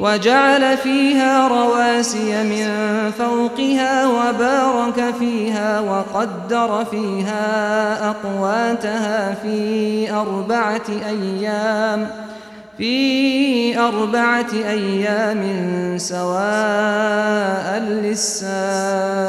وجعل فيها رواسي من فوقها وبارك فيها وقدر فيها أقواتها في أربعة أيام في أربعة أيام سواء للسائلين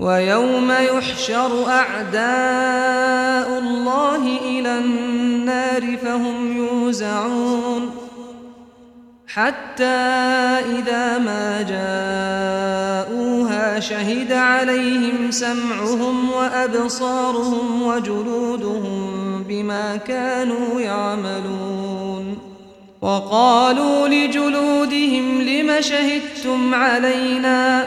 وَيَوْمَ يُحْشَرُ أَعْدَاءُ اللَّهِ إِلَى النَّارِ فَهُمْ يُوزَعُونَ حَتَّى إِذَا مَا جَاءُوهَا شَهِدَ عَلَيْهِمْ سَمْعُهُمْ وَأَبْصَارُهُمْ وَجُلُودُهُمْ بِمَا كَانُوا يَعْمَلُونَ وَقَالُوا لِجُلُودِهِمْ لِمَ شَهِدْتُمْ عَلَيْنَا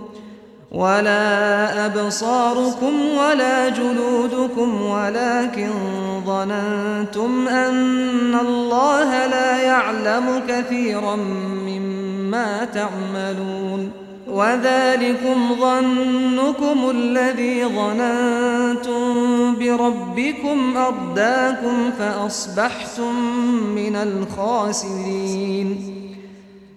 ولا أبصاركم ولا جلودكم ولكن ظننتم أن الله لا يعلم كثيرا مما تعملون وذلكم ظنكم الذي ظننتم بربكم أرداكم فأصبحتم من الخاسرين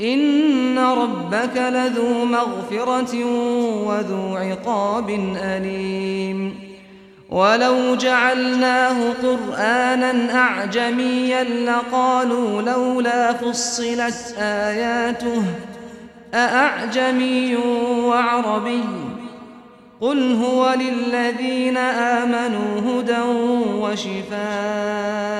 ان ربك لذو مغفرة وذو عقاب أليم. ولو جعلناه قرآنا أعجميا لقالوا لولا فصلت آياته أأعجمي وعربي قل هو للذين آمنوا هدى وشفاء